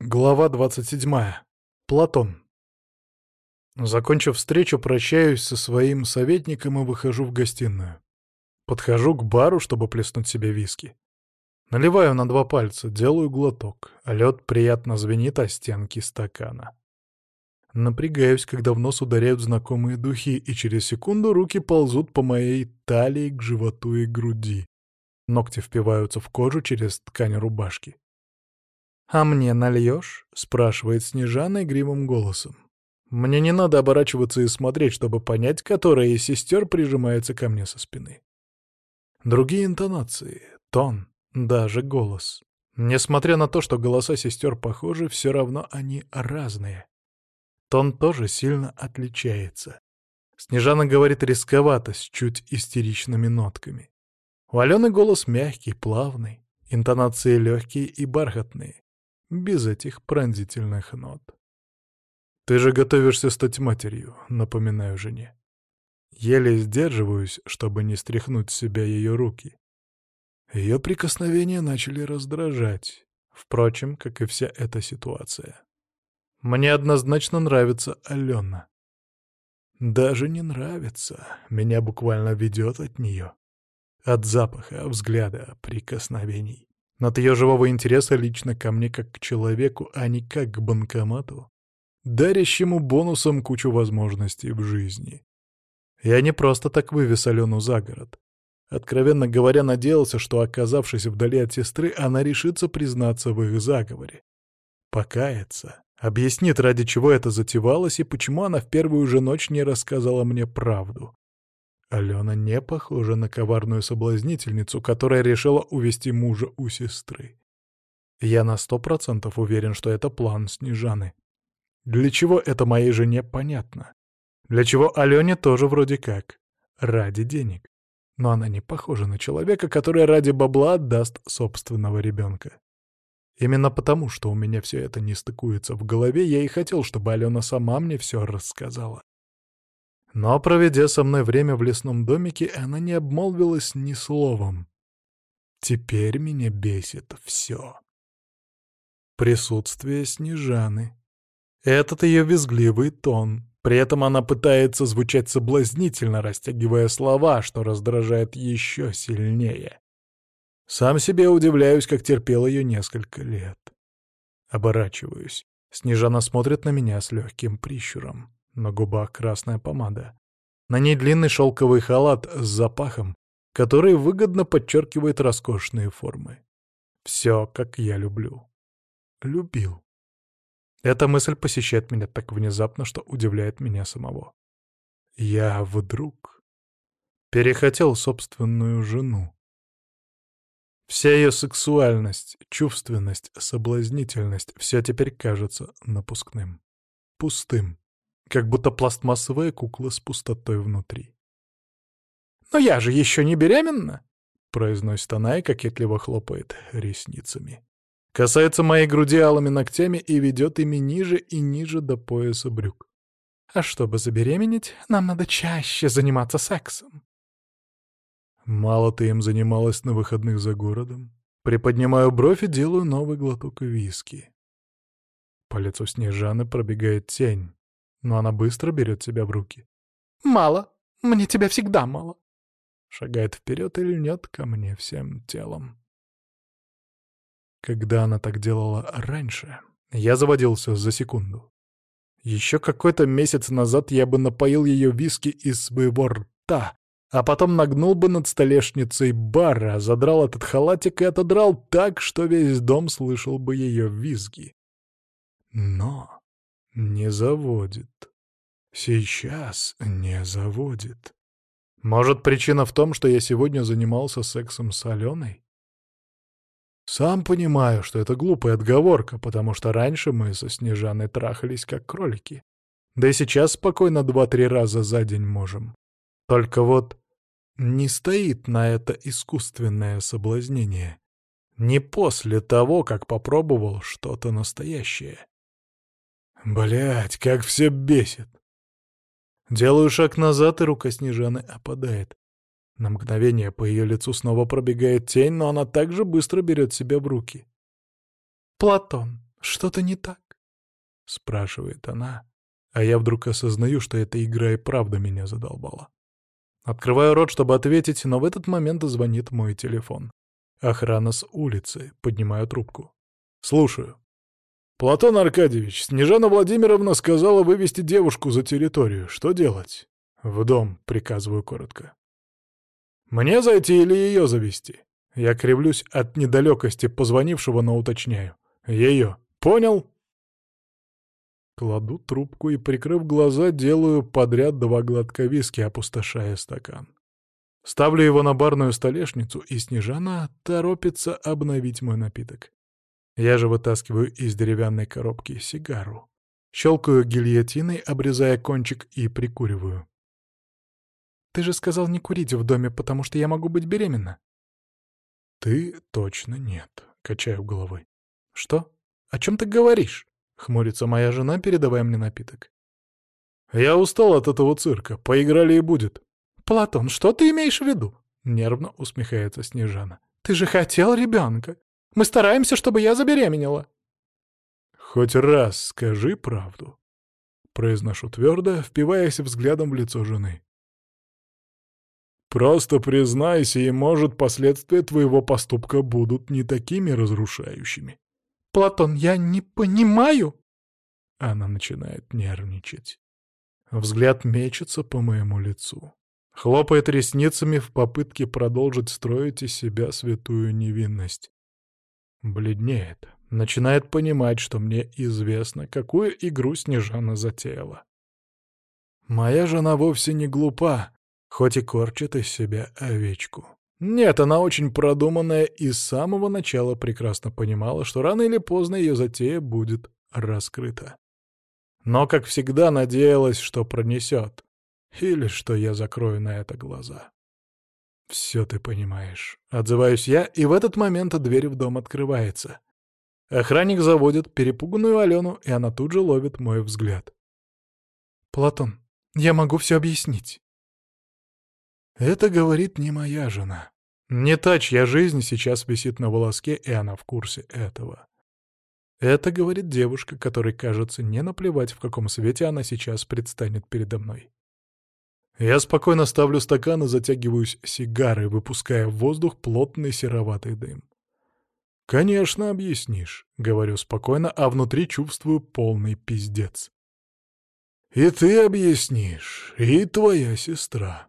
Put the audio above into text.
Глава 27. Платон. Закончив встречу, прощаюсь со своим советником и выхожу в гостиную. Подхожу к бару, чтобы плеснуть себе виски. Наливаю на два пальца, делаю глоток, а лед приятно звенит о стенки стакана. Напрягаюсь, когда в нос ударяют знакомые духи, и через секунду руки ползут по моей талии к животу и груди. Ногти впиваются в кожу через ткань рубашки. «А мне нальешь?» — спрашивает Снежана игривым голосом. Мне не надо оборачиваться и смотреть, чтобы понять, которая из сестер прижимается ко мне со спины. Другие интонации, тон, даже голос. Несмотря на то, что голоса сестер похожи, все равно они разные. Тон тоже сильно отличается. Снежана говорит рисковато, с чуть истеричными нотками. У Алены голос мягкий, плавный, интонации легкие и бархатные без этих пронзительных нот. «Ты же готовишься стать матерью», — напоминаю жене. Еле сдерживаюсь, чтобы не стряхнуть с себя ее руки. Ее прикосновения начали раздражать, впрочем, как и вся эта ситуация. Мне однозначно нравится Алена. Даже не нравится, меня буквально ведет от нее. От запаха, взгляда, прикосновений. От ее живого интереса лично ко мне как к человеку, а не как к банкомату, дарящему бонусом кучу возможностей в жизни. Я не просто так вывез Алену за город. Откровенно говоря, надеялся, что, оказавшись вдали от сестры, она решится признаться в их заговоре. Покаяться. Объяснит, ради чего это затевалось и почему она в первую же ночь не рассказала мне правду. Алена не похожа на коварную соблазнительницу, которая решила увести мужа у сестры. Я на сто процентов уверен, что это план Снежаны. Для чего это моей жене понятно. Для чего Алене тоже вроде как. Ради денег. Но она не похожа на человека, который ради бабла отдаст собственного ребенка. Именно потому, что у меня все это не стыкуется в голове, я и хотел, чтобы Алена сама мне все рассказала. Но, проведя со мной время в лесном домике, она не обмолвилась ни словом. Теперь меня бесит все. Присутствие Снежаны. Этот ее визгливый тон. При этом она пытается звучать соблазнительно, растягивая слова, что раздражает еще сильнее. Сам себе удивляюсь, как терпел ее несколько лет. Оборачиваюсь. Снежана смотрит на меня с легким прищуром. На губах красная помада. На ней длинный шелковый халат с запахом, который выгодно подчеркивает роскошные формы. Все, как я люблю. Любил. Эта мысль посещает меня так внезапно, что удивляет меня самого. Я вдруг перехотел собственную жену. Вся ее сексуальность, чувственность, соблазнительность — все теперь кажется напускным, пустым как будто пластмассовая кукла с пустотой внутри. «Но я же еще не беременна!» — произносит она и кокетливо хлопает ресницами. Касается моей груди алыми ногтями и ведет ими ниже и ниже до пояса брюк. «А чтобы забеременеть, нам надо чаще заниматься сексом». Мало ты им занималась на выходных за городом. Приподнимаю бровь и делаю новый глоток виски. По лицу Снежаны пробегает тень но она быстро берет себя в руки. «Мало. Мне тебя всегда мало». Шагает вперед и льнет ко мне всем телом. Когда она так делала раньше, я заводился за секунду. Еще какой-то месяц назад я бы напоил ее виски из своего рта, а потом нагнул бы над столешницей бара, задрал этот халатик и отодрал так, что весь дом слышал бы ее визги. Но не заводит. Сейчас не заводит. Может, причина в том, что я сегодня занимался сексом с Аленой? Сам понимаю, что это глупая отговорка, потому что раньше мы со Снежаной трахались как кролики. Да и сейчас спокойно два-три раза за день можем. Только вот не стоит на это искусственное соблазнение. Не после того, как попробовал что-то настоящее. Блять, как все бесит. Делаю шаг назад, и рука Снежаны опадает. На мгновение по ее лицу снова пробегает тень, но она также быстро берет себя в руки. «Платон, «Что-то не так?» — спрашивает она, а я вдруг осознаю, что эта игра и правда меня задолбала. Открываю рот, чтобы ответить, но в этот момент звонит мой телефон. Охрана с улицы. Поднимаю трубку. Слушаю. «Платон Аркадьевич, Снежана Владимировна сказала вывести девушку за территорию. Что делать?» «В дом», — приказываю коротко. «Мне зайти или ее завести?» Я кривлюсь от недалекости позвонившего, но уточняю. «Ее. Понял?» Кладу трубку и, прикрыв глаза, делаю подряд два глотка виски, опустошая стакан. Ставлю его на барную столешницу, и Снежана торопится обновить мой напиток. Я же вытаскиваю из деревянной коробки сигару. Щелкаю гильотиной, обрезая кончик, и прикуриваю. «Ты же сказал не курить в доме, потому что я могу быть беременна». «Ты точно нет», — качаю головой. «Что? О чем ты говоришь?» — хмурится моя жена, передавая мне напиток. «Я устал от этого цирка. Поиграли и будет». «Платон, что ты имеешь в виду?» — нервно усмехается Снежана. «Ты же хотел ребенка. Мы стараемся, чтобы я забеременела». «Хоть раз скажи правду», — произношу твердо, впиваясь взглядом в лицо жены. «Просто признайся, и, может, последствия твоего поступка будут не такими разрушающими». «Платон, я не понимаю!» Она начинает нервничать. Взгляд мечется по моему лицу. Хлопает ресницами в попытке продолжить строить из себя святую невинность. Бледнеет. Начинает понимать, что мне известно, какую игру Снежана затеяла. Моя жена вовсе не глупа, хоть и корчит из себя овечку. Нет, она очень продуманная и с самого начала прекрасно понимала, что рано или поздно ее затея будет раскрыта. Но, как всегда, надеялась, что пронесет. Или что я закрою на это глаза. «Все ты понимаешь». Отзываюсь я, и в этот момент дверь в дом открывается. Охранник заводит перепуганную Алену, и она тут же ловит мой взгляд. «Платон, я могу все объяснить». Это говорит не моя жена. Не та, чья жизнь сейчас висит на волоске, и она в курсе этого. Это говорит девушка, которой, кажется, не наплевать, в каком свете она сейчас предстанет передо мной. Я спокойно ставлю стакан и затягиваюсь сигарой, выпуская в воздух плотный сероватый дым. «Конечно, объяснишь», — говорю спокойно, а внутри чувствую полный пиздец. «И ты объяснишь, и твоя сестра»,